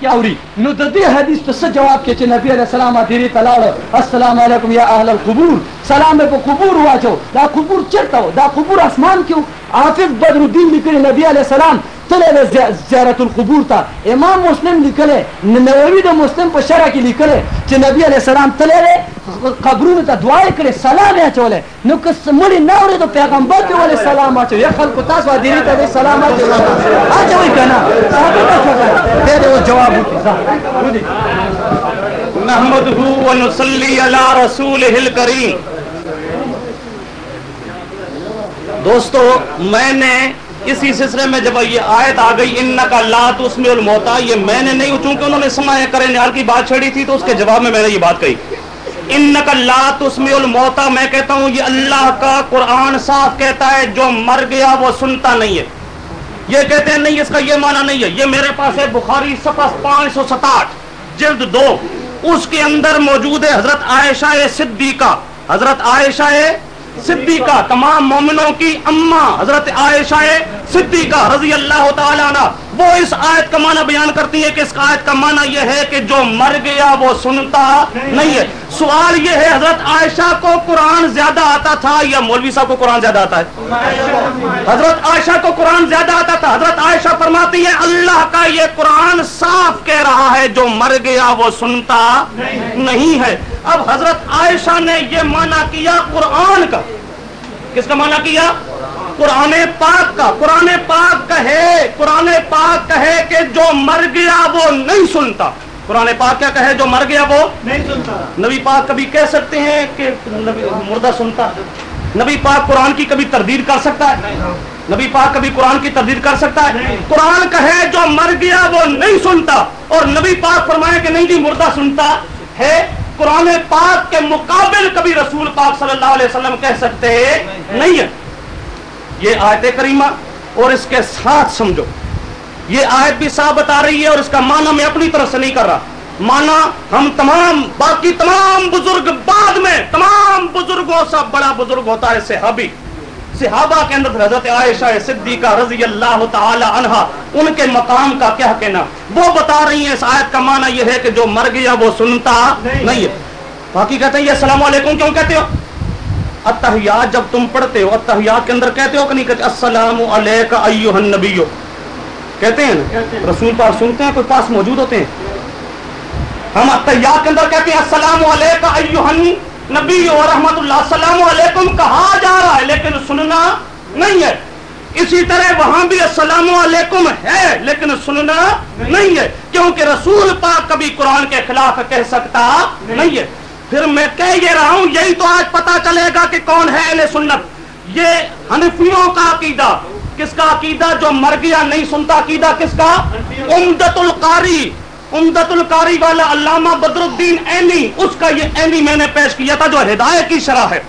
کې اوري نو د دې حدیث ته څه جواب کې چې نبی علیہ السلام دې ته لاړ السلام علیکم یا اهل القبور. سلام په قبور واچو. دا قبور چرته دا قبور اسمان کې عاطف بدر الدین لیکلی نبی علیہ السلام تللی زیارت القبور ته. امام مسلم لیکلی نووی د مسلم په شرع کې لیکلی چې نبی علیہ السلام تللی قبرونو ته دعا یې سلام یې اچولی نو که مړي نه اورېدو، پیغمبر ته ولې سلام اچو یا خلکو، تاسو ادیري ته سلام اچوي اچوئ که نه؟ ثابت اچوه دی دې جواب وکړي نحمده ونصلي على رسوله الكريم دوستو، میں نے اسی سلسلے میں جب یہ آیت آ گئی ان کا لات اس میں الموتا یہ میں نے نہیں، چونکہ انہوں نے سمایا کرے نیال کی بات چھڑی تھی، تو اس کے جواب میں میں نے یہ بات کہی۔ ان کا لات اس میں الموتا میں کہتا ہوں یہ اللہ کا قرآن صاف کہتا ہے، جو مر گیا وہ سنتا نہیں ہے۔ یہ کہتے ہیں، نہیں، اس کا یہ معنی نہیں ہے۔ یہ میرے پاس ہے بخاری صفحہ پانچ سو ستاٹھ، جلد دو۔ اس کے اندر موجود ہے حضرت عائشہ صدیقہ۔ حضرت عائشہ صدیقہ، تمام مومنوں کی اما حضرت عائشہ صدیقہ رضی اللہ تعالیٰ عنہ۔ وہ اس آیت کا معنی بیان کرتی ہے کہ اس آیت کا معنی یہ ہے کہ جو مر گیا وہ سنتا نہیں ہے۔ سوال یہ ہے، حضرت عائشہ کو قرآن زیادہ آتا تھا یا مولوی صاحب کو قرآن زیادہ آتا ہے؟ حضرت عائشہ کو قرآن زیادہ آتا تھا۔ حضرت عائشہ فرماتی ہے اللہ کا یہ قرآن صاف کہہ رہا ہے، جو مر گیا وہ سنتا نہیں ہے۔ اب حضرت عائشہ نے یہ معنی کیا قرآن کا۔ کس کا معنی کیا؟ قرآن پاک کا قرآن پاک کہے قرآن پاک کہے کہ جو مر گیا وہ نہیں سنتا۔ قرآن پاک کیا کہے جو مر گیا وہ نہیں سنتا۔ نبی پاک کبھی کہہ سکتے ہیں کہ مردہ سنتا۔ نبی پاک قرآن کی کبھی تردید کر سکتا ہے۔ نبی پاک کبھی قرآن کی تردید کر سکتا ہے۔ قرآن کہے جو مر گیا وہ نہیں سنتا۔ اور نبی پاک فرمائے کہ نہیں جی مردہ سنتا ہے۔ قرآن پاک کے مقابل کبھی رسول پاک صلی اللہ علیہ وسلم کہہ سکتے نہیں ہے۔ یہ آیت کریمہ اور اس کے ساتھ سمجھو۔ یہ آیت بھی صاحب بتا رہی ہے اور اس کا معنی میں اپنی طرف سے نہیں کر رہا۔ مانا ہم تمام، باقی تمام بزرگ بعد میں، تمام بزرگوں سے بڑا بزرگ ہوتا ہے صحابی۔ صحابہ کے اندر حضرت عائشہ صدیقہ رضی اللہ تعالی عنہ، ان کے مقام کا کیا کہنا؟ وہ بتا رہی ہیں اس آیت کا معنی یہ ہے کہ جو مر گیا وہ سنتا نہیں ہے۔ باقی کہتے ہیں، یہ السلام علیکم کیوں کہتے ہو؟ اتحیات جب تم پڑھتے ہو اتحیات کے اندر کہتے ہو کہ نہیں کہتے السلام علیکہ ایوہ النبیو۔ کہتے ہیں نا؟ رسول پاک سنتے ہیں کوئی پاس موجود ہوتے ہیں؟ ہم اتحیات کے اندر کہتے ہیں السلام علیکہ ایوہ النبی و رحمت اللہ السلام علیکم کہا جا رہا ہے لیکن سننا نہیں ہے۔ اسی طرح وہاں بھی السلام علیکم ہے لیکن سننا نہیں ہے۔ کیونکہ رسول پاک کبھی قرآن کے خلاف کہہ سکتا نہیں ہے۔ پھر میں کہہ یہ رہا ہوں، یہی تو آج پتا چلے گا کہ کون ہے اہل سنت۔ یہ حنفیوں کا عقیدہ، کس کا عقیدہ جو مر گیا نہیں سنتا عقیدہ کس کا؟ امدت القاری۔ امدت القاری والا علامہ بدر الدین اینی اس کا یہ اینی میں نے پیش کیا تھا، جو ہدایت کی شرح ہے۔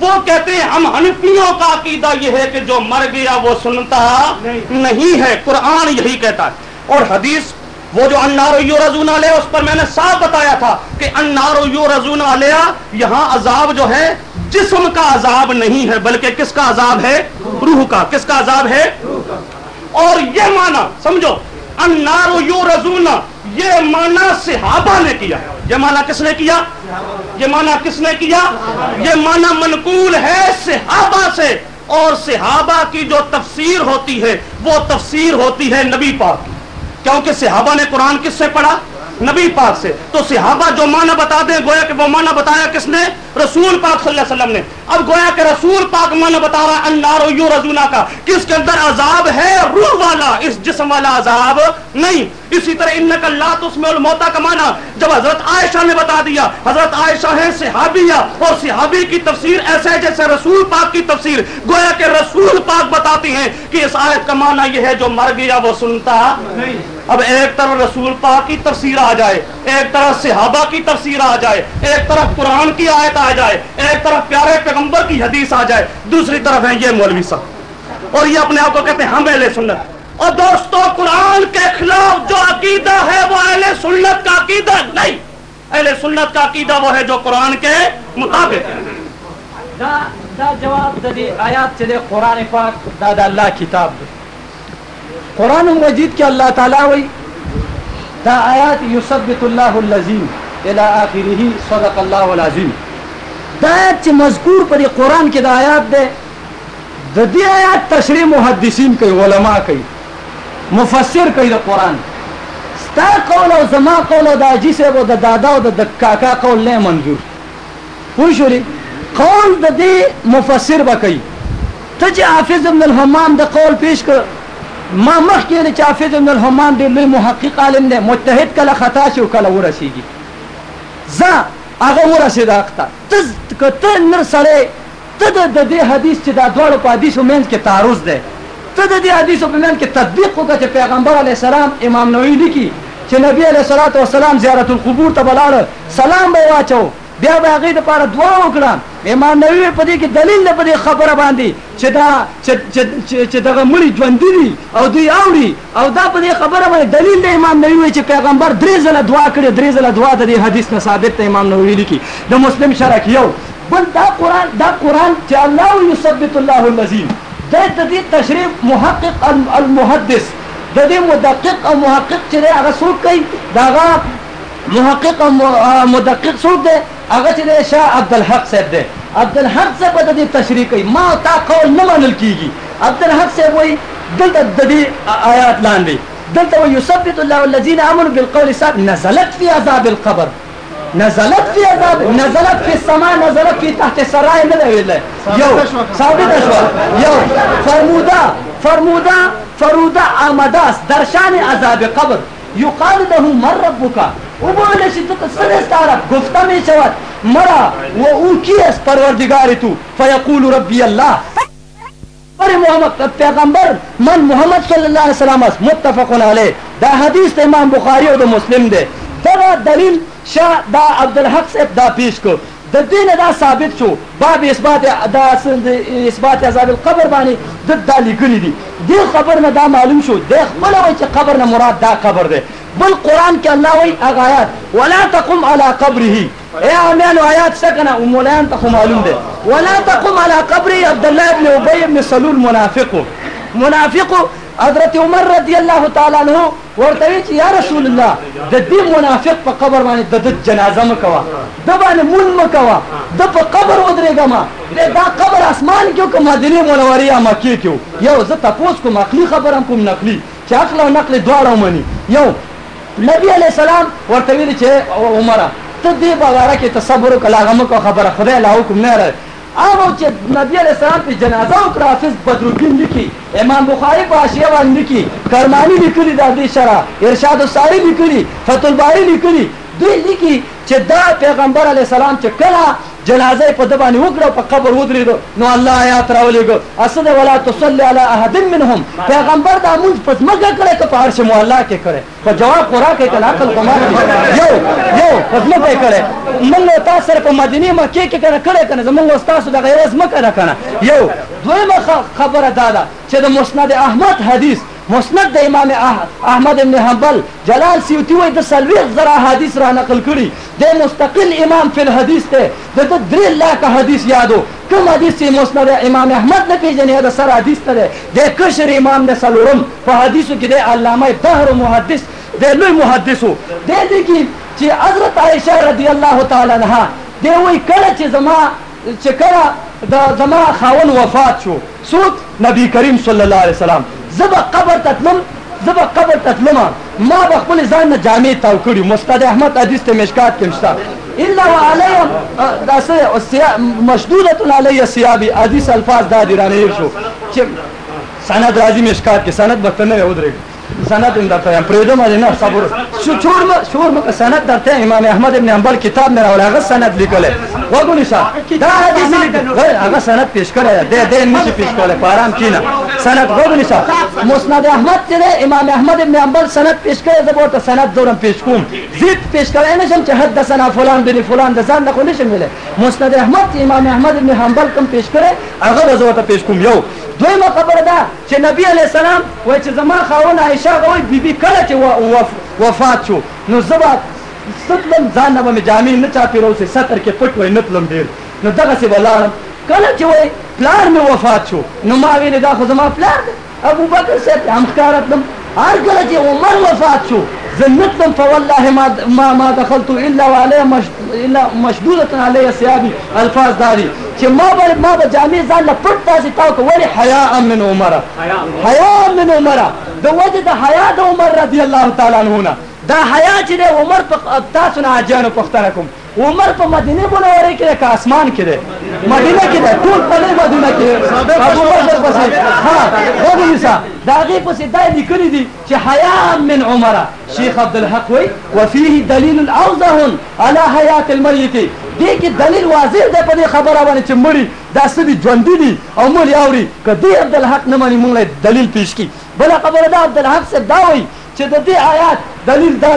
وہ کہتے ہیں، ہم حنفیوں کا عقیدہ یہ ہے کہ جو مر گیا وہ سنتا نہیں ہے۔ قرآن یہی کہتا ہے۔ اور حدیث وہ جو انار یو رضون علیہ، اس پر میں نے صاف بتایا تھا کہ انار یو رضون علیہ یہاں عذاب جو ہے، جسم کا عذاب نہیں ہے، بلکہ کس کا عذاب ہے؟ روح کا۔ کس کا عذاب ہے؟ اور یہ مانا سمجھو، انار یو رضون یہ مانا صحابہ نے کیا۔ یہ مانا کس نے کیا؟ یہ مانا کس نے کیا؟ یہ مانا منقول ہے صحابہ سے۔ اور صحابہ کی جو تفسیر ہوتی ہے، وہ تفسیر ہوتی ہے نبی پاک کی۔ کیونکہ صحابہ نے قرآن کس سے پڑھا؟ نبی پاک سے۔ تو صحابہ جو معنی بتا دیں، گویا کہ وہ معنی بتایا کس نے؟ رسول پاک صلی اللہ علیہ وسلم نے۔ اب گویا کہ رسول پاک معنی بتا رہا ہے انار یو کا کس کے اندر عذاب ہے؟ روح والا، اس جسم والا عذاب نہیں۔ اسی طرح ان کا لات اس میں الموتا کا معنی جب حضرت عائشہ نے بتا دیا، حضرت عائشہ ہے صحابیہ، اور صحابی کی تفسیر ایسے جیسے رسول پاک کی تفسیر، گویا کہ رسول پاک بتاتی ہیں کہ اس آیت کا معنی یہ ہے جو مر گیا وہ سنتا نہیں۔ اب ایک طرف رسول پاک کی تفسیر آ جائے، ایک طرف صحابہ کی تفسیر آ جائے، ایک طرف قرآن کی آیت آ جائے، ایک طرف پیارے پیغمبر کی حدیث آ جائے، دوسری طرف ہے یہ مولوی صاحب۔ اور یہ اپنے آپ کو کہتے ہیں ہاں ہم اہل سنت۔ اور دوستو، قرآن کے خلاف جو عقیدہ ہے وہ اہل سنت کا عقیدہ نہیں۔ اہل سنت کا عقیدہ وہ ہے جو قرآن کے مطابق ہے۔ دا دا جواب د دې آیات چې د قران پاک، دا د الله کتاب دی قران مجید کې الله تعالی وایي دا آیات یثبت الله الذین الى اخره صدق الله العظیم۔ دا آیات چې مذکور پر قرآن کې دا آیات ده د دې آیات تشریح محدثین کوي علما کوي مفسر کوي د قرآن۔ ستا قول او زما قول او د اجي جی صاحب او د دادا او د کاکا قول نه منظور. پوه قول د دې مفسر به کوي. ته چې حافظ ابن الحمام د قول پیش کړ، ما مخ مخکې یعنی چې حافظ ابن الحمام ډېر لوی محقق عالم دی، مجتهد کله خطا شي او کله ورسیږي. زه هغه ورسېد حق ته. ته که ته نر سړی، ته د دې حدیث چې دا دواړو په حدیثو منځ کې تعرض دی. ته د دې حدیثو په منځ کې تطبیق وکړه چې پیغمبر علیه السلام امام نووي لیکي چې نبی علیه الصلاة والسلام زیارت القبور ته بلاړه سلام به واچو بیا به هغې دپاره دعا وکړه. امام نووي په دې کې دلیل دی په دې خبره باندې چې دا چې دغه مړي ژوندي دي او دوی اوري او دا په دې خبره باندې دلیل دی امام نووي چې پیغمبر درې ځله دعا کړې، درې ځله دعا د دې حدیث نه ثابت دی امام نووي لیکي. د مسلم شرح یو. بل دا قرآن دا قرآن چې الله یثبت الله الذین. د دې تشریح محقق المحدث د دې مدقق او محقق چې هغه څوک کوي دا محقق او مدقق څوک دی هغه چې شاه عبدالحق صاحب دی عبدالحق صاحب د دې تشریح کوي ما تا قول نه منل کیږي عبدالحق صاحب وایي دلته د دې آیات لاندې دلته وایي یثبت الله الذين امنوا بالقول الثابت نزلت في عذاب القبر نزلت في عذاب نزلت في السماء نزلت في تحت السراء نه ویل یو ثابت شو یو فرمودا فرمودا فرودا آمداس درشان عذاب قبر۔ یقال له من ربک۔ او بوله چې ته څه ستاره گفته می شود۔ مرا و او پروردگار تو؟ فیقول ربی الله پر محمد پیغمبر من محمد صلی الله علیه وسلم است متفق علیه دا حدیث امام بخاری او مسلم ده دا دلیل شاه دا عبدالحق صاحب دا پیش کو۔ د دین دا ثابت شو۔ باب اثبات دا اثبات عذاب القبر باندې د دا لیکلي دي دې خبر نه دا معلوم شو۔ د خپل وای چې قبر نه مراد دا قبر ده بل قران کې الله وای آیات۔ ولا تقم على قبره۔ اے امیانو آیات سکنه او مولانا ته معلوم ده ولا تقم على قبر عبد الله ابن ابي ابن سلول منافق منافق حضرت عمر رضی الله تعالی عنہ ورته چې یا رسول الله د دې منافق په قبر باندې د جنازه مکوا د باندې مون مکوا د په قبر ودرېګما دا قبر اسمان کې کوم مدینه منوره یا مکه کې یو، زه تاسو کوم، عقلي خبرم کوم، نقلي. چې عقل او نقل دواړه ومني. یو، نبی علیہ السلام ورته ویل چې، عمره، ته دې بازار کې تصبر کلا غم کو خبره، خدای له حکم نه هغه چې نبی علیہ السلام په جنازه او حافظ بدر الدین لیکي امام بخاری په حاشیه باندې لیکي کرمانی لیکلي د دې شرح ارشاد الساری لیکلي فتح الباری لیکلي دوی لیکي چې دا پیغمبر علیہ السلام چې کله جنازه په د باندې وکړه په قبر ودرېدو نو الله آیات راولېګو اسد ولا تصلي على احد منهم پیغمبر دا مونږ په ځمکه کړه که په عرش مولا کې کړه په جواب قرا کې کله عقل کومه یو یو په ځمکه کړه موږ تاسو سره په مدینه مکه کې کړه کړه کنه زمونږ تاسو د غیر ځمکه نه کنه یو دویمه خبره دادا چې د مسند احمد حدیث مسند د امام احمد ابن حنبل، جلال سیوطی وای د سلویخ زرا حدیث را نقل کړي. د مستقل امام فی الحدیث ته د درې لاکه حدیث یادو. کوم حدیث چې مسند امام احمد نه پیژنې د سر حدیث ته د کشر امام د سلورم په حدیثو کې د علامه بحر محدث د لوی محدثو. د دې کې چې حضرت عائشه رضی الله تعالی عنها دی وای کله چې زما، چې کله د زما خاون وفات شو سوت نبی کریم صلی الله علیه وسلم. زبا قبر تتلم زبا قبر تتلم ما بخپل ځان نه جامع تاو کړی مستد احمد حدیث ته مشکات کې مشتا الا وعليهم داسه مشدوده علی سیابی حدیث الفاظ دا دی رانه شو. چې سند راځي مشکات کې. سند بتنه ودرېږي. سند ان درته یم پرېدو باندې نه صبر شو چور ما شور ما سند درته امام احمد ابن حنبل کتاب نه راول هغه سند لیکل وګورئ شه دا حدیث لیکل. هغه سند پیش کړی دی. د نشي پیش کولای په آرام کینه. سند وګورئ شه مسند احمد چې امام احمد ابن حنبل سند پیش کړی زه ورته سند دورم پیش کوم. زید پیش کړی نشم چې حدثنا فلان بن فلان د ځان نه نشم ویل مسند احمد، امام احمد ابن حنبل کوم پیش کړی، هغه زه ورته پیش کوم. یو دویمه خبره ده چې نبی علیہ السلام وای چې زما خاون عائشه غوي بیبي کله چې وفات شو. نو زبا ستلم، ځان نه مې جامع نه چا پیرو سي ستر کې پټ وای، نه تلم ډیر نو دغه سی ولاړم کله چې وای پلار مې وفات شو. نو ما ویل دا خو زما پلار دی. ابو بکر صاحب هم ښکارتلم هر کله چې عمر وفات شو زنتم فوالله ما ما, ما دخلت الا وعليه مش الا مشدوده عليه ثيابي الفاظ داري چې ما به ما به جامع ځان له پټ تاسو تاو کو ولی حیا من عمر حیا من عمر د وجه د حیا د عمر رضی الله تعالی عنہ دا حیا چې عمر په تاسو نه اجانو پختره کوم عمر په مدینه منوره کې کا اسمان کې ده مدینه کې ده ټول په مدینه کې ابو بکر پسې ها وګورئ سا دا غي پسې دا لیکلي دي چې حیا من عمر۔ شیخ عبد الحق وی وفيه دلیل اوضح على حیات المیت دې کې دلیل واضح ده په خبره باندې چې مړی دا سړي ژوند دي او مړی اوري کدی عبد الحق نه مانی موږ دلیل پیش کی۔ بل خبره ده عبد الحق سے دا وی چې د دې آیات دلیل دا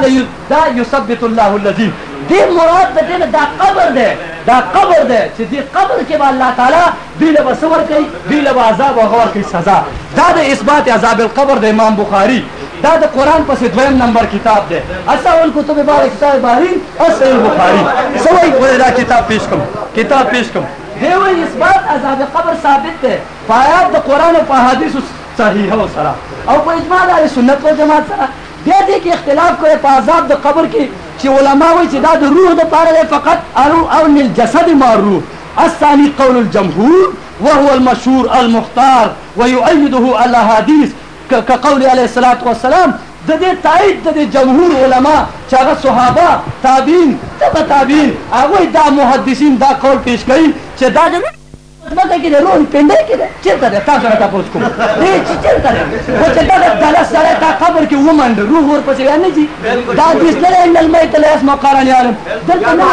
دا یثبت الله الذين دی مراد د دې دا قبر دی دا قبر دی چې دی قبر کې به الله تعالی دی له بسور کوي دی له عذاب او غور کوي سزا۔ دا د اثبات عذاب القبر د امام بخاری۔ دا د قران پس دویم نمبر کتاب دی اصل اچھا، کتب بار کتاب بارین اصل بخاری۔ سوي په دا کتاب پیش کوم کتاب پیش کوم دی وی اثبات عذاب قبر ثابت دی پایات د قران او په حدیث صحیح او سره او په اجماع د سنت او جماعت سره بیا دې کې اختلاف کوي په عذاب د قبر کې، چې علما وایي چې دا د روح د پاره فقط او او الجسد ما الروح. الثاني قول الجمهور، وهو المشهور، المختار، ويؤيده الاحاديث كقول عليه الصلاه والسلام. د دې تایید د جمهور علما چې هغه صحابه، تابعین تبع تابعین هغه دا محدثین دا قول پیش کوي چې دا مکه کې د روح پنده کې ده چیرته ده تاسو نه تاسو کوم دې چې چیرته ده او چې دا د سره تا قبر کې ومنډ روح ورپسې نه جي دا د اسلام ان المیت لا اسمع قران عالم دلته نو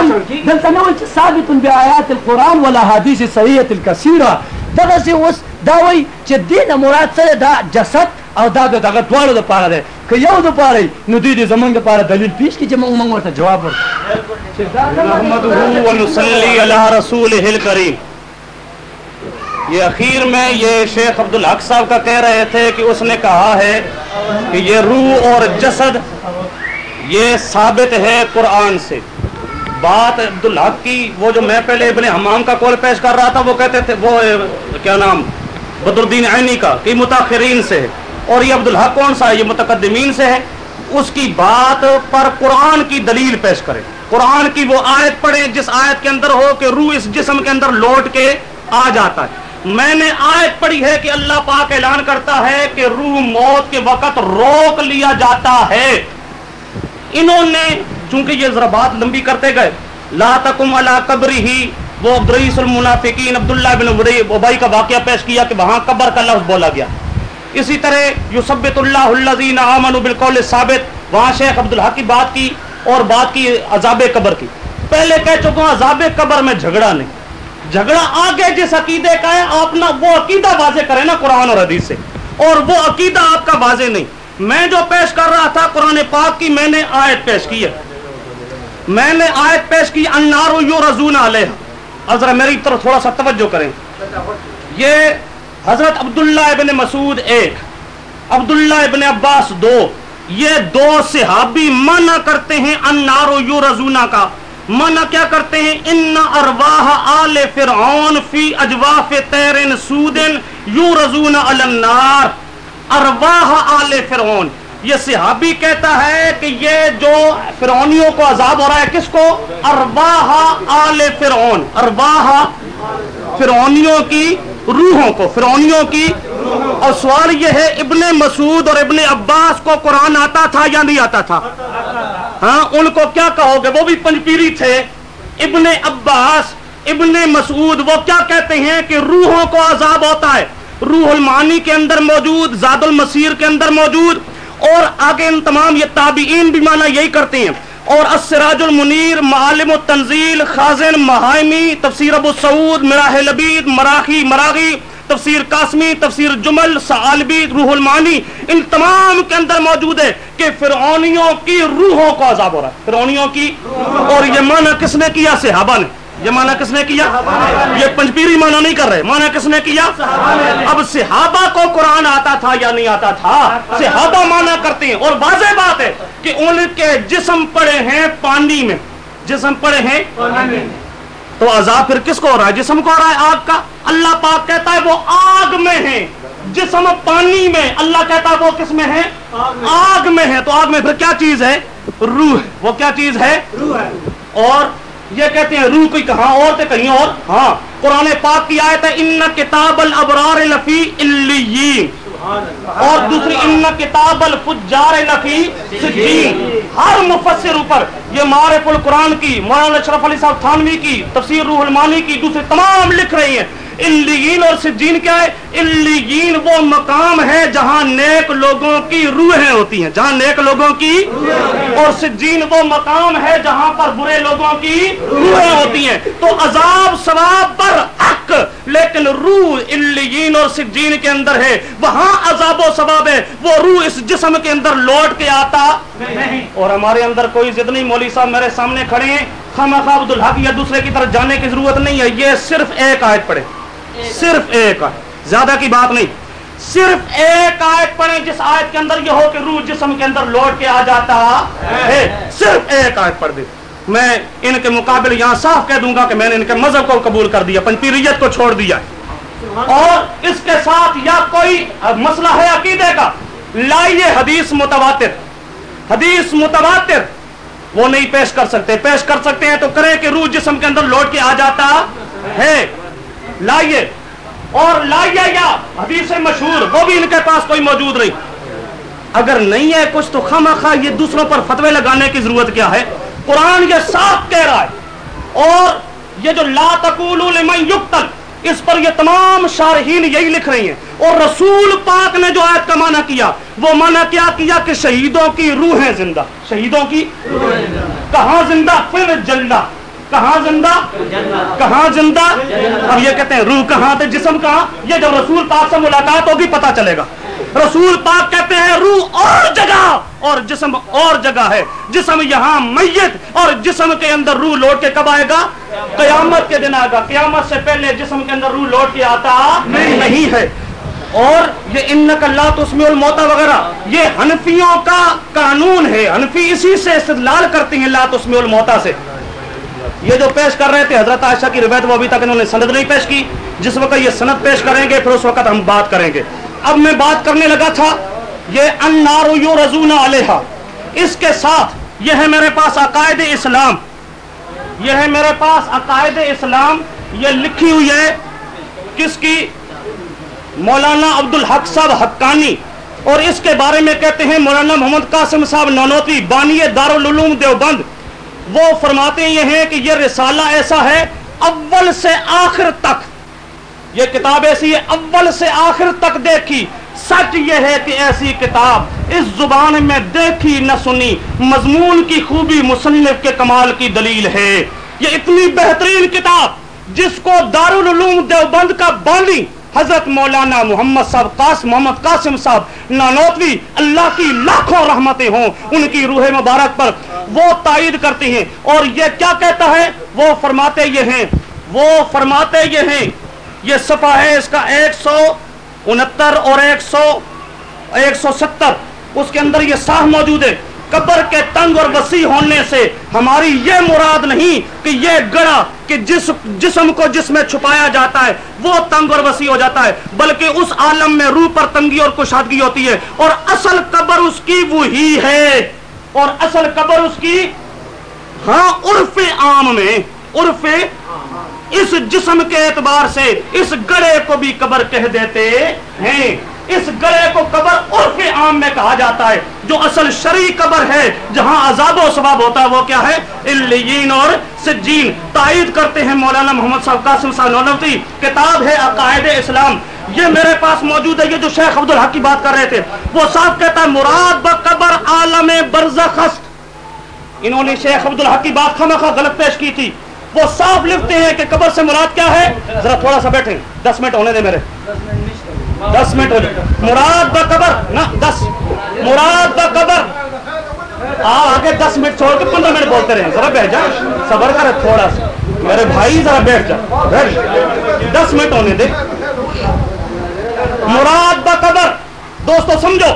دلته نو چې ثابت بیاات القران ولا حدیث صحیحه الكثيره دغه څه اوس دا وای چې دینه مراد سره دا جسد او دا دغه دواړو د پاره ده که یو د پاره نو دوی د زمونږ لپاره دلیل پیش کی چې موږ موږ ورته جواب ورکړو محمد هو ونصلي على رسوله الكريم یہ اخیر میں یہ شیخ عبد الحق صاحب کا کہہ رہے تھے کہ اس نے کہا ہے کہ یہ روح اور جسد یہ ثابت ہے قرآن سے۔ بات عبد الحق کی، وہ جو میں پہلے ابن حمام کا کول پیش کر رہا تھا، وہ کہتے تھے، وہ، کیا نام بدر الدین عینی کا، کہ متاخرین سے ہے۔ اور یہ عبد الحق کون سا ہے؟ یہ متقدمین سے ہے۔ اس کی بات پر قرآن کی دلیل پیش کرے قرآن کی وہ آیت پڑھیں جس آیت کے اندر ہو کہ روح اس جسم کے اندر لوٹ کے آ جاتا ہے۔ میں نے آیت پڑھی ہے کہ اللہ پاک اعلان کرتا ہے کہ روح موت کے وقت روک لیا جاتا ہے۔ انہوں نے چونکہ یہ ذرا بات لمبی کرتے گئے، لا تکم علی قبری ہی وہ عبدالرئیس المنافقین عبداللہ بن ابئی کا واقعہ پیش کیا کہ وہاں قبر کا لفظ بولا گیا۔ اسی طرح یثبت اللہ الذین آمنوا بالقول ثابت، وہاں شیخ عبدالحق کی بات کی اور بات کی عذاب قبر کی۔ پہلے کہہ چکا ہوں عذاب قبر میں جھگڑا نہیں۔ جھگڑا آگے جس عقیدے کا ہے، آپ نا وہ عقیدہ واضح کریں نا قرآن اور حدیث سے۔ اور وہ عقیدہ آپ کا واضح نہیں۔ میں جو پیش کر رہا تھا قرآن پاک کی، میں نے آیت پیش کی ہے۔ میں نے آیت پیش کی انار یو رضون علیہ حضرت میری طرف تھوڑا سا توجہ کریں۔ یہ حضرت عبداللہ ابن مسعود ایک، عبداللہ ابن عباس دو۔ یہ دو صحابی منع کرتے ہیں انارو یو رضونا کا۔ منع کیا کرتے ہیں؟ ان ارواح آل فرعون فی اجواف تیرن سودن یو النار۔ ارواح آل فرعون۔ یہ صحابی کہتا ہے کہ یہ جو فرعونیوں کو عذاب ہو رہا ہے، کس کو؟ ارواح آل فرعون۔ ارواح فرعونیوں کی روحوں کو، فرعونیوں کی اور سوال یہ ہے، ابن مسعود اور ابن عباس کو قرآن آتا تھا یا نہیں آتا تھا؟ ہاں ان کو کیا کہو گے؟ وہ بھی پنجپیری تھے۔ ابن عباس، ابن مسعود، وہ کیا کہتے ہیں کہ روحوں کو عذاب ہوتا ہے۔ روح المانی کے اندر موجود، زاد المسیر کے اندر موجود۔ اور آگے ان تمام یہ تابعین بھی مانا یہی کرتے ہیں۔ اور اسراج المنیر، معالم التنزیل، خازن مہائمی، تفسیر ابو سعود مراح لبید مراخی مراغی۔ تفسیر قاسمی تفسیر جمل سالبی روح المانی ان تمام کے اندر موجود ہے کہ فرعونیوں کی روحوں کو عذاب ہو رہا ہے۔ فرعونیوں کی اور یہ معنی کس نے کیا؟ صحابہ نے۔ یہ معنی کس نے کیا؟ یہ پنجپیری معنی نہیں کر رہے۔ معنی کس نے کیا؟ اب صحابہ کو قرآن آتا تھا یا نہیں آتا تھا؟ صحابہ معنی کرتے ہیں۔ اور واضح بات ہے کہ ان کے جسم پڑے ہیں پانی میں۔ جسم پڑے ہیں تو عذاب پھر کس کو ہو رہا ہے؟ جسم کو ہو رہا ہے آگ کا؟ اللہ پاک کہتا ہے وہ آگ میں ہیں جسم پانی میں۔ اللہ کہتا وہ کس میں ہے؟ آگ میں ہے۔ تو آگ میں پھر کیا چیز ہے؟ روح۔ وہ کیا چیز ہے؟ اور یہ کہتے ہیں روح کوئی کہاں اور تھے کہیں اور؟ ہاں۔ قرآن پاک کی آیت ہے ان کتاب الابرار لفی اللیین اور دوسری ان کتاب الفجار لفی سجین ہر مفسر اوپر یہ معرف القرآن کی، مولانا اشرف علی صاحب تھانوی کی، تفسیر روح المانی کی دوسری تمام لکھ رہی ہیں۔ اللیین اور سجین کیا ہے؟ اللیین وہ مقام ہے جہاں نیک لوگوں کی روحیں ہوتی ہیں۔ جہاں نیک لوگوں کی اور سجین وہ مقام ہے جہاں پر برے لوگوں کی روحیں ہوتی ہیں۔ تو عذاب ثواب پر حق لیکن روح اللیین اور سجین کے اندر ہے۔ وہاں عذاب و ثواب ہے۔ وہ روح اس جسم کے اندر لوٹ کے آتا۔ نہیں۔ اور ہمارے اندر کوئی ضد نہیں۔ مولوی صاحب میرے سامنے کھڑے ہیں۔ خامہ خواب عبدالحق یا دوسرے کی طرف جانے کی ضرورت نہیں ہے۔ یہ صرف ایک آیت پڑھے صرف ایک آیت۔ زیادہ کی بات نہیں۔ صرف ایک آیت پڑھیں۔ جس آیت کے اندر یہ ہو کہ روح جسم کے اندر لوٹ کے آ جاتا ہے۔ صرف ایک آیت پڑھ دے میں ان کے مقابل یہاں صاف کہہ دوں گا کہ میں نے ان کے مذہب کو قبول کر دیا پنپیریت کو چھوڑ دیا اور اس کے ساتھ یا کوئی مسئلہ ہے عقیدے کا؟ لائیے حدیث متواتر۔ حدیث متواتر۔ وہ نہیں پیش کر سکتے۔ پیش کر سکتے ہیں تو کریں کہ روح جسم کے اندر لوٹ کے آ جاتا ہے۔ لائیے۔ اور لائیے یا حدیث مشہور، وہ بھی ان کے پاس کوئی موجود نہیں۔ اگر نہیں ہے کچھ تو خام خواہ یہ دوسروں پر فتوے لگانے کی ضرورت کیا ہے؟ قرآن یہ صاف کہہ رہا ہے۔ اور یہ جو لا تقول لمن یقتل، اس پر یہ تمام شارحین یہی لکھ رہی ہیں۔ اور رسول پاک نے جو آیت کا معنی کیا، وہ معنی کیا کیا کہ شہیدوں کی روحیں زندہ۔ شہیدوں کی کہاں زندہ؟ پھر جلدہ۔ کہاں زندہ؟ کہاں زندہ؟ اب یہ کہتے ہیں، روح کہاں تھے جسم کہاں؟ یہ جب رسول پاک سے ملاقات ہوگی پتا چلے گا۔ رسول پاک کہتے ہیں روح اور جگہ اور جسم اور جگہ ہے۔ جسم یہاں میت اور جسم کے اندر روح لوٹ کے کب آئے گا؟ قیامت کے دن آئے گا۔ قیامت سے پہلے جسم کے اندر روح لوٹ کے آتا نہیں۔ ہے۔ اور یہ ان اللہ تسمی الموتا وغیرہ یہ ہنفیوں کا قانون ہے۔ ہنفی اسی سے استدلال کرتی ہیں اللہ تسمی الموتا سے۔ یہ جو پیش کر رہے تھے حضرت عائشہ کی روایت وہ ابھی تک انہوں نے سند نہیں پیش کی۔ جس وقت یہ سند پیش کریں گے پھر اس وقت ہم بات کریں گے۔ اب میں بات کرنے لگا تھا، یہ انارو یو رضون علیہ اس کے ساتھ یہ ہے میرے پاس عقائد اسلام۔ یہ ہے میرے پاس عقائد اسلام، یہ لکھی ہوئی ہے کس کی؟ مولانا عبد الحق صاحب حقانی۔ اور اس کے بارے میں کہتے ہیں مولانا محمد قاسم صاحب نونوتی بانی دارالعلوم دیوبند۔ وہ فرماتے یہ ہیں کہ یہ رسالہ ایسا ہے، اول سے آخر تک یہ کتاب ایسی ہے اول سے آخر تک دیکھی۔ سچ یہ ہے کہ ایسی کتاب اس زبان میں دیکھی نہ سنی، مضمون کی خوبی مصنف کے کمال کی دلیل ہے۔ یہ اتنی بہترین کتاب جس کو دارالعلوم دیوبند کا بانی حضرت مولانا محمد صاحب قاسم، محمد قاسم صاحب نانوتوی اللہ کی لاکھوں رحمتیں ہوں، ان کی روح مبارک پر وہ تائید کرتے ہیں۔ اور یہ کیا کہتا ہے؟ وہ فرماتے یہ ہیں، وہ فرماتے یہ ہیں یہ صفحہ ہے اس کا ایک سو انہتر اور ایک سو ایک سو ستر۔ اس کے اندر یہ صاح موجود ہے۔ قبر کے تنگ اور وسیع ہونے سے ہماری یہ مراد نہیں کہ یہ گڑا کہ جس جسم کو جس میں چھپایا جاتا ہے، وہ تنگ اور وسیع ہو جاتا ہے۔ بلکہ اس عالم میں روح پر تنگی اور کشادگی ہوتی ہے۔ اور اصل قبر اس کی وہی ہے۔ اور اصل قبر اس کی ہاں عرف عام میں، عرف اس جسم کے اعتبار سے اس گڑے کو بھی قبر کہہ دیتے ہیں۔ اس گڑے کو قبر عرف عام میں کہا جاتا ہے، جو اصل شرعی قبر ہے، جہاں عذاب و ثواب ہوتا ہے، وہ کیا ہے؟ اللیین اور سجین۔ تائید کرتے ہیں مولانا محمد صاحب قاسم صاحب نولوتی کتاب ہے عقائد اسلام۔ یہ میرے پاس موجود ہے، یہ جو شیخ عبدالحق کی بات کر رہے تھے۔ وہ صاحب کہتا ہے، مراد بقبر عالم برزخست انہوں نے شیخ عبدالحق کی بات خمخہ غلط پیش کی تھی۔ وہ صاف لکھتے ہیں کہ قبر سے مراد کیا ہے؟ ذرا تھوڑا سا بیٹھیں۔ دس منٹ ہونے دے میرے۔ دس منٹ ہو جائے مراد با قبر۔ نا دس۔ مراد با قبر۔ آگے دس منٹ چھوڑ کے پندرہ منٹ بولتے رہے ذرا بیٹھ جا۔ صبر کرے تھوڑا سا۔ میرے بھائی، ذرا بیٹھ جا۔ بیٹھ۔ دس منٹ ہونے دے مراد با قبر۔ دوستو، سمجھو۔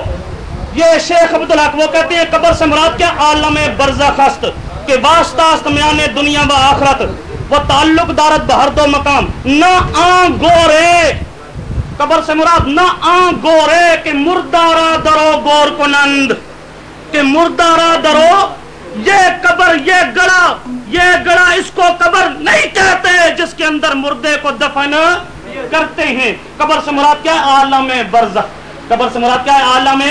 یہ شیخ عبدالحق وہ کہتے ہیں، قبر سے مراد کیا؟ عالم برزخست کہ واسطہ استمیان دنیا و آخرت وہ تعلق دارت بہر دو مقام، نہ آن گورے۔ قبر سے مراد نہ آ گورے کہ مردارا درو گور کنند۔ کہ مردارا درو، یہ قبر، یہ گڑا یہ گڑا اس کو قبر نہیں کہتے جس کے اندر مردے کو دفن کرتے ہیں۔ قبر سے مراد کیا ہے؟ عالم برزخ۔ قبر سے مراد کیا ہے؟ عالم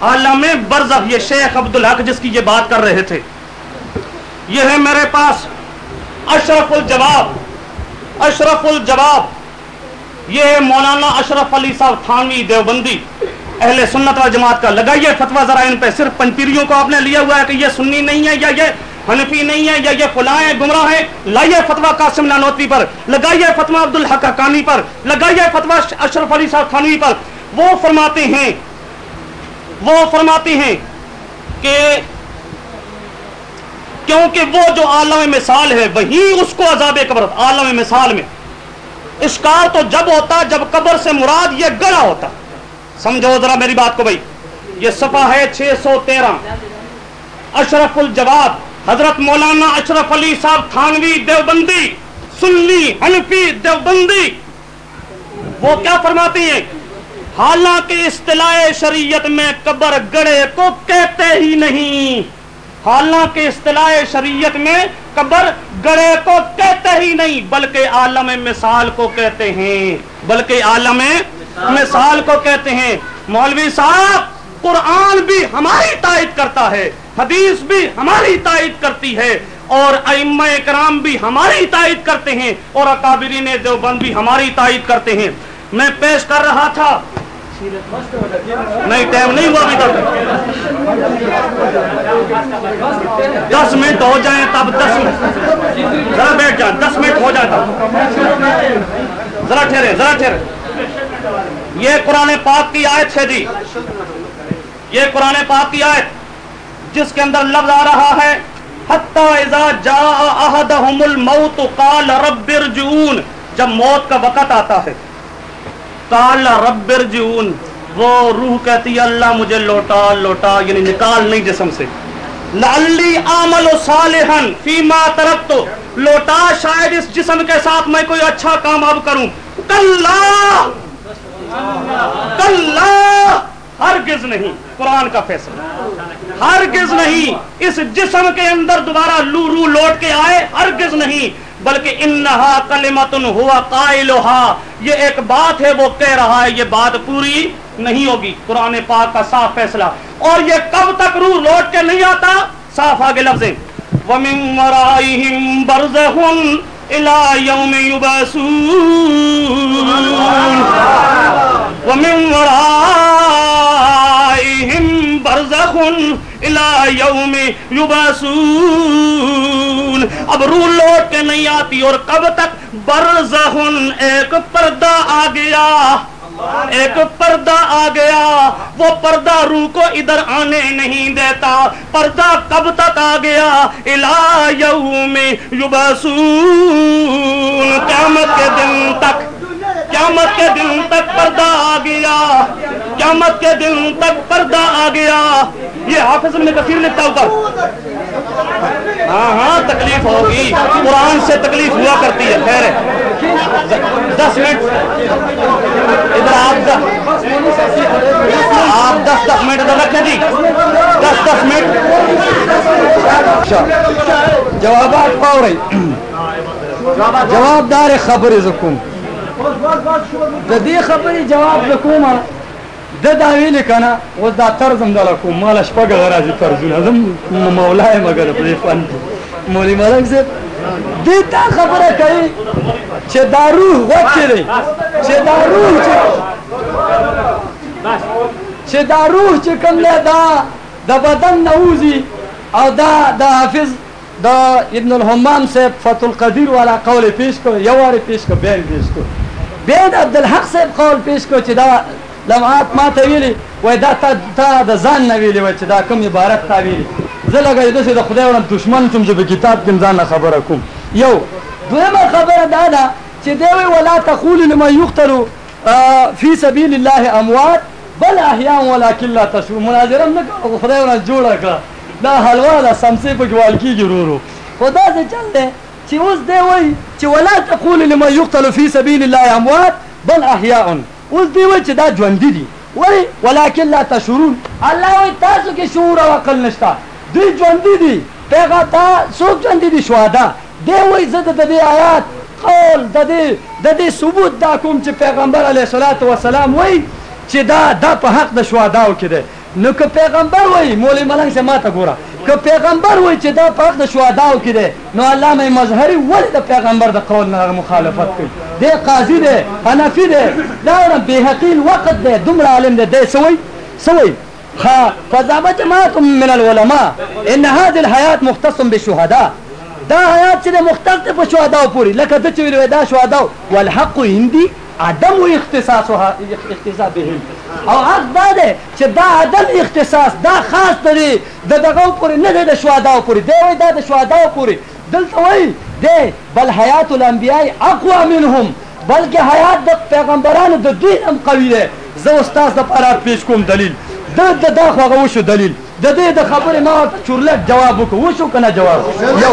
عالم برزخ، یہ شیخ عبدالحق جس کی یہ بات کر رہے تھے۔ یہ ہے میرے پاس اشرف الجواب اشرف الجواب۔ یہ ہے مولانا اشرف علی صاحب تھانوی دیوبندی۔ اہل سنت و جماعت کا لگائیے فتوا ذرا ان پہ۔ صرف پنپیریوں کو آپ نے لیا ہوا ہے کہ یہ سنی نہیں ہے یا یہ حنفی نہیں ہے یا یہ فلاں ہے گمراہ ہے لائیے فتوا قاسم نانوتوی پر، لگائیے فتوا عبد الحق حقانی پر، لگائیے فتوا اشرف علی صاحب تھانوی پر۔ وہ فرماتے ہیں، وہ فرماتے ہیں کہ کیونکہ وہ جو عالم مثال ہے، وہی اس کو عذاب قبر، عالم مثال میں۔ اشکار تو جب ہوتا، جب قبر سے مراد یہ گڑا ہوتا۔ سمجھو ذرا میری بات کو بھائی۔ یہ صفحہ ہے چھ سو تیرہ۔ اشرف الجواب حضرت مولانا اشرف علی صاحب تھانوی دیوبندی، سنی حنفی دیوبندی۔ وہ کیا فرماتی ہیں؟ حالانکہ اصطلاح شریعت میں قبر گڑے کو کہتے ہی نہیں۔ حالانکہ اصطلاح شریعت میں قبر گڑے کو کہتے ہی نہیں، بلکہ عالم مثال کو کہتے ہیں۔ بلکہ عالم مثال کو کہتے ہیں۔ مولوی صاحب، قرآن بھی ہماری تائید کرتا ہے، حدیث بھی ہماری تائید کرتی ہے، اور ائمہ کرام بھی ہماری تائید کرتے ہیں، اور اکابرین دیوبند بھی ہماری تائید کرتے ہیں۔ میں پیش کر رہا تھا۔ نہیں، ٹائم نہیں ہوا ابھی تک دس منٹ ہو جائیں تب دس منٹ۔ ذرا بیٹھ جائیں دس منٹ ہو جائیں تب۔ ذرا ٹھہرے ذرا ٹھہرے۔ یہ قرآن پاک کی آیت ہے جی۔ یہ قرآن پاک کی آیت۔ جس کے اندر لفظ آ رہا ہے، حتی اذا جاء احدهم الموت قال رب ارجعون۔ جب موت کا وقت آتا ہے، قال رب ارجعون۔ وہ روح کہتی ہے، اللہ مجھے لوٹا لوٹا یعنی نکال نہیں جسم سے۔ لعلی عامل و صالحن فیما ترکت لوٹا شاید اس جسم کے ساتھ میں کوئی اچھا کام اب کروں۔ کل کل ہرگز نہیں۔ قرآن کا فیصلہ۔ ہرگز نہیں۔ اس جسم کے اندر دوبارہ لو رو لوٹ کے آئے۔ ہرگز نہیں۔ بلکہ انہا کلمتن ہوا قائلہا، یہ ایک بات ہے، وہ کہہ رہا ہے، یہ بات پوری نہیں ہوگی۔ قرآن پاک کا صاف فیصلہ۔ اور یہ کب تک روح لوٹ کے نہیں آتا؟ صاف آگے لفظ وَمِن وَرَائِهِمْ بَرْزَهُمْ إِلَى يَوْمِ يُبَسُونَ وَمِن وَرَائِهِمْ بَرْزَخٌ إِلَى يَوْمِ يُبَسُونَ اب روح لوٹ کے نہیں آتی اور کب تک؟ برزخن، ایک پردہ آ گیا۔ ایک پردہ آ گیا۔ وہ پردہ روح کو ادھر آنے نہیں دیتا۔ پردہ کب تک آ گیا؟ الا یوم یبسون قیامت کے دن تک۔ قیامت کے دن تک پردہ آ گیا۔ قیامت کے دن تک پردہ آ گیا۔ یہ حافظ ابن کثیر لکھتا اوپر ہاں ہاں تکلیف ہوگی۔ قرآن سے تکلیف ہوا کرتی ہے، خیر ہے۔ دس منٹ۔ ادھر آپ آپ دس دس منٹ ادھر رکھیں جی۔ دس دس منٹ۔ اچھا۔ جوابات فوري جواب دار خبرې زکوم د دې خبرې جواب زکوم د دا ویل کنه اوس دا طرزم دل کوم. مال شپږ راځي طرزونه. زم مولای مگر په فن مولوی ملک زه دې تا خبره کوي چې دا روح وکړي چې دا روح چې چې دا روح چې کوم نه دا د بدن نوزي او دا د حافظ د ابن الحمام سے فتح القدیر والا قول پیش کو یو واری پیش کو بیان پیش کو بیان عبدالحق صاحب قول پیش کو چې دا لمعات ما ته ویلي، وای دا تا تا د ځان نه ویلي وای چې دا کوم عبارت تا ویلي. زه لګا داسې د خدای ورن دشمن کوم چې په کتاب کې ځان نه خبره کوم. یو، دویمه خبره دا ده چې دی وی ولا تقول لمن يقتل فی سبیل الله اموات، بل احیاء ولکن لا تشعرون. مناظره نه خدای ورن جوړه کړه. دا حلوا دا سمسي په جوال کېږي ورو خدا دې چل دی؟ چې اوس دی وای چې ولا تقول لمن يقتل في سبيل الله اموات بل احیاء اوس دی وای چې دا ژوندي دي وای ولکن لا تشعرون الله وای تاسو کې شعور او عقل نشته دوی ژوندي دي پیغام تا څوک ژوندي دي شهدا دی وای زه د دې آیات قول د دې د دې ثبوت دا کوم چې پیغمبر علیه الصلاۃ والسلام وای چې دا دا په حق د شهداو کې ده نو که پیغمبر وای مولوی ملنګ سے ماته ګوره. که پیغمبر وای چې دا په حق د شهداو کې ده نو علامه مظهری ولې د پیغمبر د قول نه مخالفت کوي؟ دی قاضي ده حنفي ده دا به حقیل وقت ده دومره عالم ده دی سوی سوی ها فذهب جماعة من العلماء. ان هذه الحياة مختص بالشهداء. دا حیات چې مختص ده په شهداو پوری لکه د چې ویل دا شهداو. والحق عندي عدم اختصاص اختصاص بهم. او حق دا ده چې دا عدم اختصاص، دا خاص دی د دغه پوری نه د شهداو پوری دی وای دا د شهداو پوری دلته وای، دی، بل حیات الانبیاء اقوا منهم، بلکې حیات د پیغمبرانو د دوی هم قوي ده زه استاد د پاره پیش کوم دلیل. د د دا خو هغه وشو دلیل. د دې د خبرې ما چورلټ جواب وکړو وشو کنه جواب؟ یو.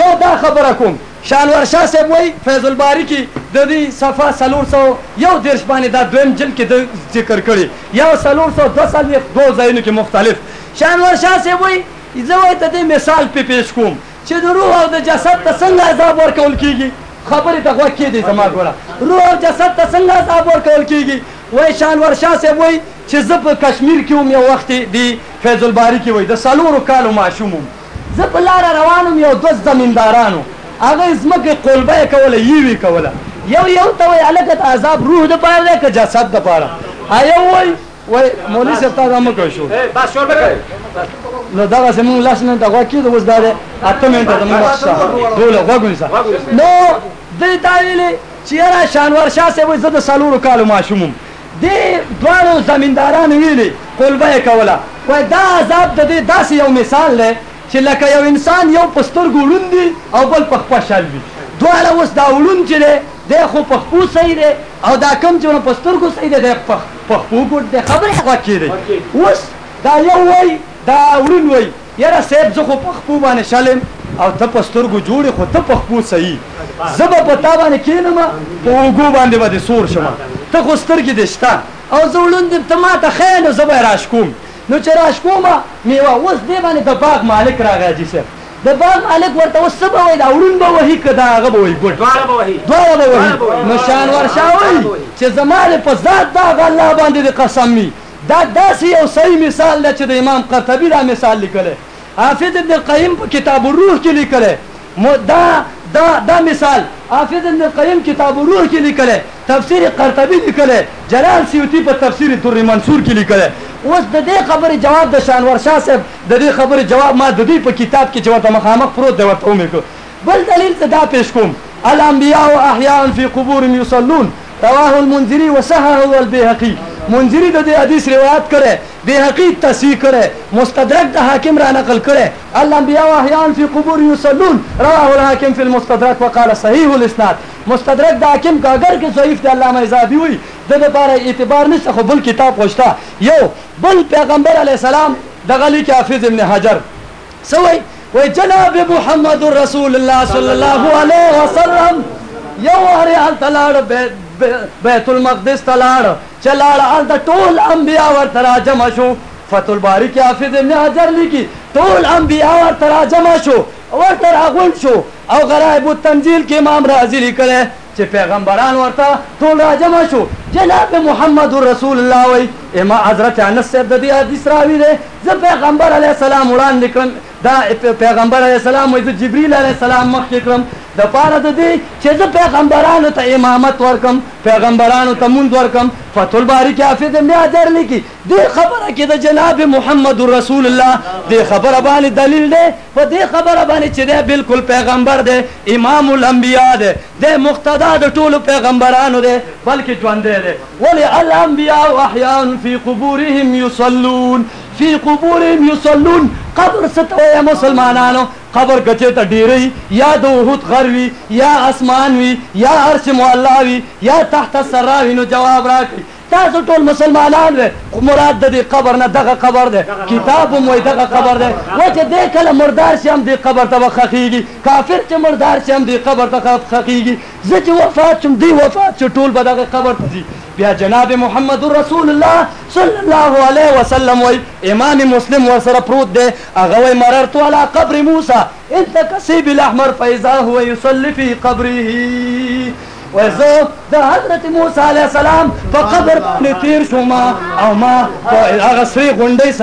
یو دا خبره کوم. شانور شاه صاحب وای، فیض الباری کی د دې صفه سلور سو یو دیرش باندې دا دویم جل کې د ذکر کړي یو سلور سو دو سال دو ځایونو کې مختلف. شانور شاه صاحب وای، زه وای ته دې مثال په پیش کوم، چې د روح او د جسد ته څنګه عذاب ورکول کیږي؟ خبرې ته غوږ کې دي زما ګوره. روح او جسد ته څنګه عذاب ورکول کیږي؟ وای شانور شاه صاحب وای، چې زه په کشمیر کې وم، یو وخت دی فیض الباری کې وای، د سلورو کالو ماشوم زه په لار روانم یو دوه زمیندارانو هغه زمکه قلبه کوله یوي کوله یو یو ته الګت عذاب روح د پاره ده که جسد د پاره ایو وای وای مولوی صاحب تاسو هم کوي شو. بس شور بکړئ نو دا زمون لاس نه دا واکې د وز داره اته منټه د موږ څه دوله وګون څه نو د دا ویلې چې را شانور شاه سه وای زده سالورو کالو ماشومم دې دوانو زمیندارانو ویلې قلبه کوله وای دا عذاب د دې داسې یو مثال دی چې لکه یو انسان یو پستر ګولون دی او بل په خپل شال وي. دواړه اوس دا وړون چې دی دی خو په خپو صحیح دی او دا کم چې په سترګو صحیح دی دی په خپو ګوټ دی. خبرې هغه کېدی اوس دا یو وای دا وړون وای. یاره صاحب زه خو په خپو باندې شلم او ته په سترګو جوړې خو ته په خپو صحیح. زه به په تا باندې کښېنم په اوږو باندې به دې سور شم ته خو سترګې دې شته. او زه وړوند یم ته ما ته زه به یې راشکوم نو چې راشکومه میوه اوس دې باندې د باغ مالک راغی حاجي صاحب. د باغ مالک ورته اوس څه به وایي؟ دا وړون به وهي که دا هغه به وایي ګوډ دواړه به وهي. نو شانور شاه وایي چې زما دې په ذات دا هغه الله باندې دې قسم وي. دا داسې یو صحیح مثال دی چې د امام قرطبي دا مثال لیکلی. حافظ ابن القیم کتاب الروح کې لیکلی. دا دا دا مثال. حافظ ابن القیم کتاب الروح کې لیکلی. تفسیر قرطبي لیکلی. جلال سیوطي په تفسیر در منصور کې لیکلی. اوس د دې خبرې جواب د شانور شاه صاحب، د دې خبرې جواب ما د دې په کتاب کې چې ورته مخامخ پروت دی، ورته ومې بل دلیل ته دا پیش کوم؟ الانبیاء احیاء فی قبورهم یصلون رواه المنذری وصححه البیهقی منذری د دې حدیث روایت کړي بیهقی تصحیح کړي مستدرک د حاکم را نقل کړي الانبیاء احیاء فی قبور یصلون رواه الحاکم فی المستدرک وقال صحیح الاسناد. مستدرک د حاکم کا اگر کې ضعیف د علامه زادی وي د لپاره اعتبار نشته خو بل کتاب خوشتا. یو، بل پیغمبر علی السلام د غلی کې حافظ ابن حجر. سوی وی؟ جناب محمد رسول الله صلی الله علیه وسلم، یو هر حال تلاړ بیت المقدس تلاړ چلاړ ال د ټول انبیا ور تراجم شو. فتح الباری کې حافظ ابن حجر لیکي، ټول انبیا ور تراجم شو. ور تر شو. او غرائب التنزیل کې امام رازی لیکله چې پیغمبران ورته ټول راجم شو. جناب محمد رسول الله وی اما حضرت انس صاحب د دې حدیث راوی دی زه پیغمبر علی السلام وړاندې کړم دا پیغمبر علی السلام وی، زه جبرئیل علی السلام مخکې کړم د پاره د دې چې زه پیغمبرانو ته امامت ورکم، پیغمبرانو ته مونږ ورکم فتح الباری کې حافظ ابن حجر لیکي. دې خبره کې د جناب محمد رسول الله، دې خبره باندې دلیل دی. په دې خبره باندې چې دی بالکل پیغمبر دی، امام الانبیاء دی. د مقتدا د ټولو پیغمبرانو دی، بلکې ژوند دی. ولی الانبیاء احیاء فی قبورهم یصلون. فی قبورهم یصلون. قبر ستوي مسلمانانو؟ قبر کچه ته ډیری یا د وحود وی یا اسمان وی یا عرش معلا وی یا تحت السرا وی نو جواب راکړي تاسو ټول مسلمانان خو مراد د دې قبر نه دغه قبر دی. کتاب وایي دغه قبر دی. وجه دې کله مردار شي هم دې قبر ته به خښېږي کافر چې مردار شي هم دې قبر ته خښېږي زه چې وفات شم دی وفات شو ټول به دغه قبر ته ځي. بیا جناب محمد رسول الله صلی الله علیه وسلم وای امام مسلم ورسره پروت دی. هغه وای مررت على قبر موسی. انت کسیب الاحمر فاذا هو يصلي في قبره. وزو د حضرت موسی علیه السلام په قبر باندې تیر شوم او ما په هغه سری غونډې سره